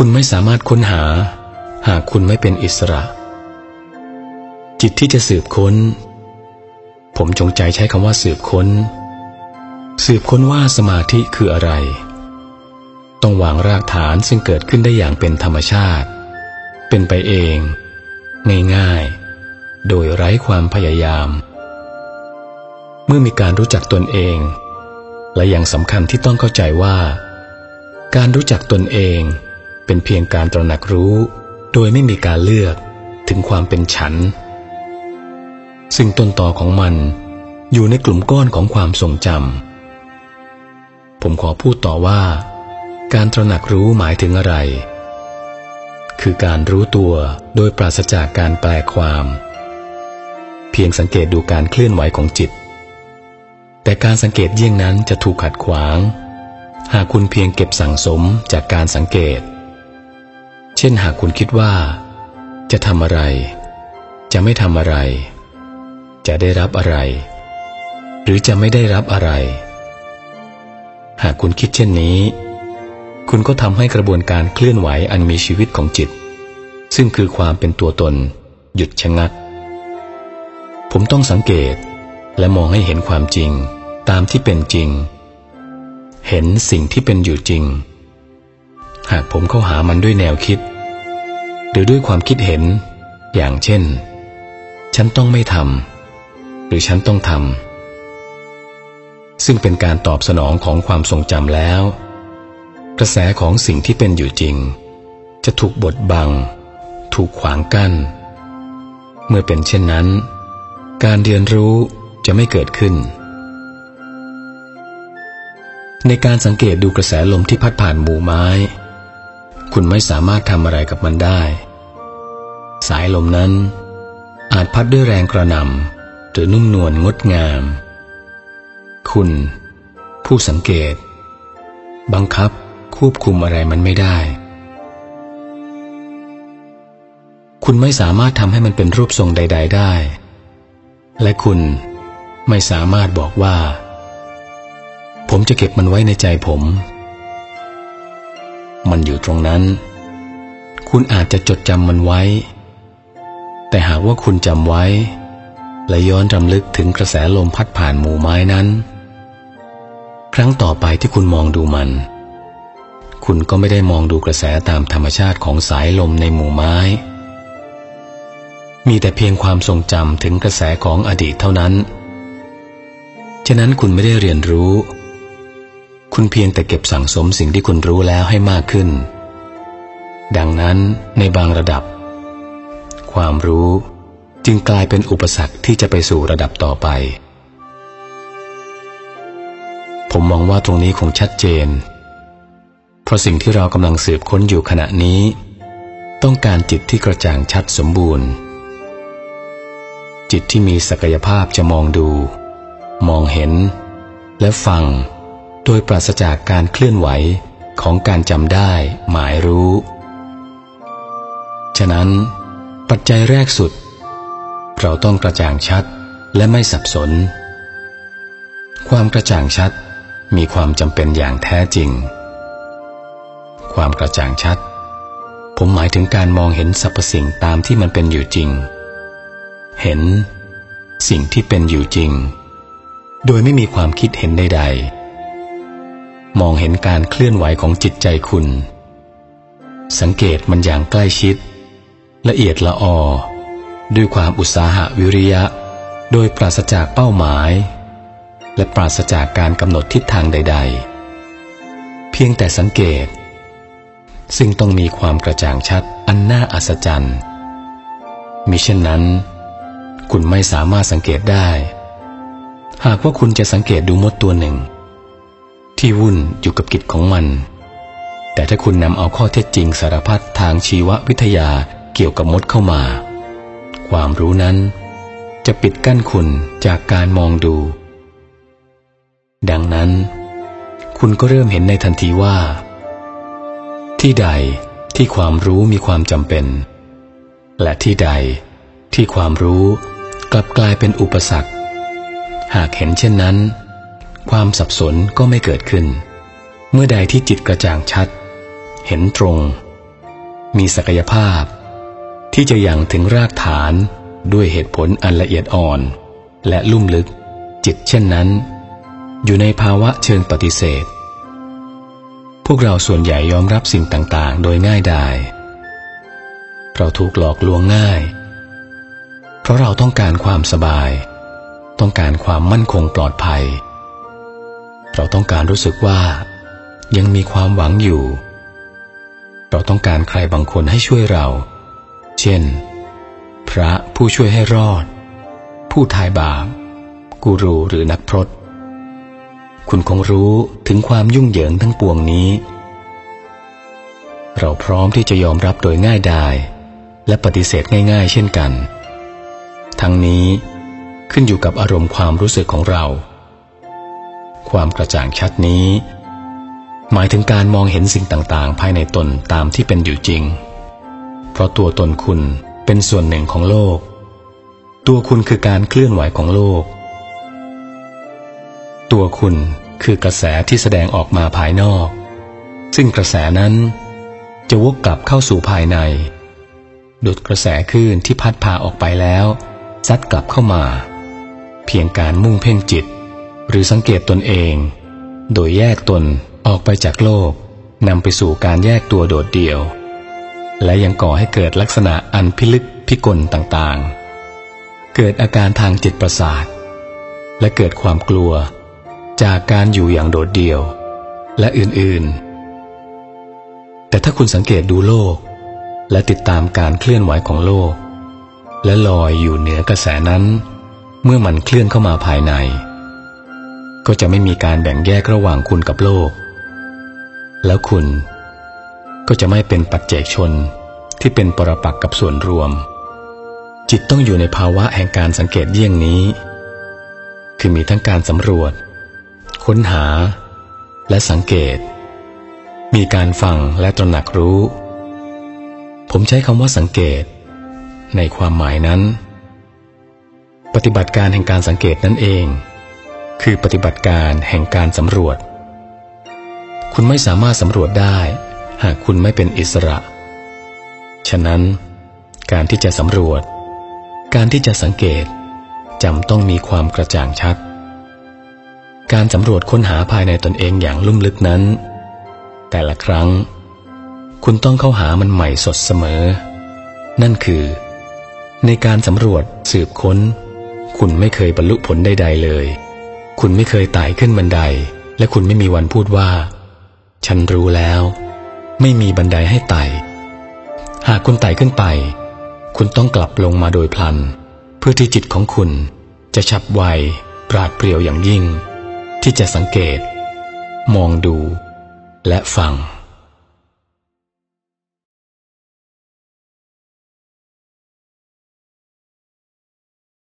คุณไม่สามารถค้นหา หากคุณไม่เป็นอิสระ จิตที่จะสืบค้น ผมจงใจใช้คำว่าสืบค้น สืบค้นว่าสมาธิคืออะไร ต้องวางรากฐานซึ่งเกิดขึ้นได้อย่างเป็นธรรมชาติ เป็นไปเอง ง่ายๆ โดยไร้ความพยายาม เมื่อมีการรู้จักตนเอง และอย่างสำคัญที่ต้องเข้าใจว่า การรู้จักตนเอง เป็นเพียงการตระหนักรู้ โดยไม่มีการเลือกถึงความเป็นฉัน ซึ่งต้นต่อของมันอยู่ในกลุ่มก้อนของความทรงจำผมขอพูดต่อว่า การตระหนักรู้หมายถึงอะไร คือการรู้ตัวโดยปราศจากการแปลความ เพียงสังเกตดูการเคลื่อนไหวของจิต แต่การสังเกตเยี่ยงนั้นจะถูกขัดขวาง หากคุณเพียงเก็บสั่งสมจากการสังเกต เช่นหากคุณคิดว่า จะทำอะไร จะไม่ทำอะไร จะได้รับอะไร หรือจะไม่ได้รับอะไร หากคุณคิดเช่นนี้ คุณก็ทำให้กระบวนการเคลื่อนไหวอันมีชีวิตของจิต ซึ่งคือความเป็นตัวตน หยุดชะงัก ผมต้องสังเกตและมองให้เห็นความจริง ตามที่เป็นจริง เห็นสิ่งที่เป็นอยู่จริง หากผมเข้าหามันด้วยแนวคิด หรือด้วยความคิดเห็น อย่างเช่น ฉันต้องไม่ทำหรือฉันต้องทำซึ่งเป็นการตอบสนองของความทรงจำแล้ว กระแสของสิ่งที่เป็นอยู่จริง จะถูกบดบัง ถูกขวางกัน้น เมื่อเป็นเช่นนั้น การเรียนรู้จะไม่เกิดขึ้นในการสังเกตดูกระแสลมที่พัดผ่านหมู่ไม้ คุณไม่สามารถทำอะไรกับมันได้ สายลมนั้น อาจพัดด้วยแรงกระหน่ำหรือนุ่มนวลงดงาม คุณ ผู้สังเกต บังคับควบคุมอะไรมันไม่ได้ คุณไม่สามารถทำให้มันเป็นรูปทรงใด ๆ ได้ และคุณไม่สามารถบอกว่า ผมจะเก็บมันไว้ในใจผม มันอยู่ตรงนั้น คุณอาจจะจดจำมันไว้ แต่หากว่าคุณจำไว้ และย้อนรำลึกถึงกระแสลมพัดผ่านหมู่ไม้นั้น ครั้งต่อไปที่คุณมองดูมัน คุณก็ไม่ได้มองดูกระแสตามธรรมชาติของสายลมในหมู่ไม้ มีแต่เพียงความทรงจำถึงกระแสของอดีตเท่านั้น ฉะนั้นคุณไม่ได้เรียนรู้ คุณเพียงแต่เก็บสั่งสมสิ่งที่คุณรู้แล้วให้มากขึ้น ดังนั้นในบางระดับ ความรู้จึงกลายเป็นอุปสรรคที่จะไปสู่ระดับต่อไป ผมมองว่าตรงนี้คงชัดเจน เพราะสิ่งที่เรากำลังสืบค้นอยู่ขณะนี้ ต้องการจิตที่กระจ่างชัดสมบูรณ์ จิตที่มีศักยภาพจะมองดู มองเห็น และฟัง โดยปราศจากการเคลื่อนไหวของการจำได้ หมายรู้ ฉะนั้นปัจจัยแรกสุด เราต้องกระจ่างชัดและไม่สับสน ความกระจ่างชัดมีความจำเป็นอย่างแท้จริง ความกระจ่างชัด ผมหมายถึงการมองเห็นสรรพสิ่งตามที่มันเป็นอยู่จริง เห็นสิ่งที่เป็นอยู่จริง โดยไม่มีความคิดเห็นใดๆ มองเห็นการเคลื่อนไหวของจิตใจคุณ สังเกตมันอย่างใกล้ชิด ละเอียดละออ ด้วยความอุตสาหะวิริยะ โดยปราศจากเป้าหมาย และปราศจากการกำหนดทิศทางใด ๆ เพียงแต่สังเกต ซึ่งต้องมีความกระจ่างชัดอันน่าอัศจรรย์มิเช่นนั้น คุณไม่สามารถสังเกตได้ หากว่าคุณจะสังเกตดูมดตัวหนึ่ง ที่วุ่นอยู่กับกิจของมัน แต่ถ้าคุณนำเอาข้อเท็จจริงสารพัดทางชีววิทยาเกี่ยวกับมดเข้ามา ความรู้นั้น จะปิดกั้นคุณจากการมองดู ดังนั้น คุณก็เริ่มเห็นในทันทีว่า ที่ใดที่ความรู้มีความจำเป็น และที่ใดที่ความรู้กลับกลายเป็นอุปสรรค หากเห็นเช่นนั้น ความสับสนก็ไม่เกิดขึ้น เมื่อใดที่จิตกระจ่างชัด เห็นตรง มีศักยภาพ ที่จะยังถึงรากฐานด้วยเหตุผลอันละเอียดอ่อน และลุ่มลึก จิตเช่นนั้น อยู่ในภาวะเชิงปฏิเสธ พวกเราส่วนใหญ่ยอมรับสิ่งต่างๆ โดยง่ายดายเราถูกหลอกลวงง่าย เพราะเราต้องการความสบาย ต้องการความมั่นคงปลอดภัย เราต้องการรู้สึกว่า ยังมีความหวังอยู่ เราต้องการใครบางคนให้ช่วยเรา เช่น พระผู้ช่วยให้รอด ผู้ทายบาปกูรูหรือนักพรตคุณคงรู้ถึงความยุ่งเหยิงทั้งปวงนี้ เราพร้อมที่จะยอมรับโดยง่ายดายและปฏิเสธง่าย ๆ เช่นกัน ทั้งนี้ขึ้นอยู่กับอารมณ์ความรู้สึกของเรา ความกระจ่างชัดนี้ หมายถึงการมองเห็นสิ่งต่างๆ ภายในตนตามที่เป็นอยู่จริง เพราะตัวตนคุณเป็นส่วนหนึ่งของโลก ตัวคุณคือการเคลื่อนไหวของโลก ตัวคุณคือกระแสที่แสดงออกมาภายนอก ซึ่งกระแสนั้นจะวกกลับเข้าสู่ภายใน ดุดกระแสคลื่นที่พัดพาออกไปแล้วซัดกลับเข้ามา เพียงการมุ่งเพ่งจิต หรือสังเกตตนเอง โดยแยกตนออกไปจากโลกนำไปสู่การแยกตัวโดดเดี่ยว และยังก่อให้เกิดลักษณะอันพิลึกพิกลต่างๆ เกิดอาการทางจิตประสาท และเกิดความกลัว จากการอยู่อย่างโดดเดี่ยว และอื่นๆ แต่ถ้าคุณสังเกตดูโลก และติดตามการเคลื่อนไหวของโลก และลอยอยู่เหนือกระแสนั้น เมื่อมันเคลื่อนเข้ามาภายใน ก็จะไม่มีการแบ่งแยกระหว่างคุณกับโลก แล้วคุณก็จะไม่เป็นปัจเจกชนที่เป็นปรปักกับส่วนรวม จิตต้องอยู่ในภาวะแห่งการสังเกตเยี่ยงนี้ คือมีทั้งการสำรวจ ค้นหา และสังเกต มีการฟังและตระหนักรู้ ผมใช้คำว่าสังเกต ในความหมายนั้น ปฏิบัติการแห่งการสังเกตนั่นเอง คือปฏิบัติการแห่งการสำรวจ คุณไม่สามารถสำรวจได้ หากคุณไม่เป็นอิสระ ฉะนั้น การที่จะสำรวจ การที่จะสังเกตจำต้องมีความกระจ่างชัด การสำรวจค้นหาภายในตนเองอย่างลุ่มลึกนั้น แต่ละครั้ง คุณต้องเข้าหามันใหม่สดเสมอ นั่นคือ ในการสำรวจสืบค้น คุณไม่เคยบรรลุผลใด ๆ เลย คุณไม่เคยไต่ขึ้นบันได และคุณไม่มีวันพูดว่า ฉันรู้แล้ว ไม่มีบันไดให้ไต่ หากคุณไต่ขึ้นไป คุณต้องกลับลงมาโดยพลัน เพื่อที่จิตของคุณจะฉับไวปราดเปรียวอย่างยิ่ง ที่จะสังเกต มองดู และฟัง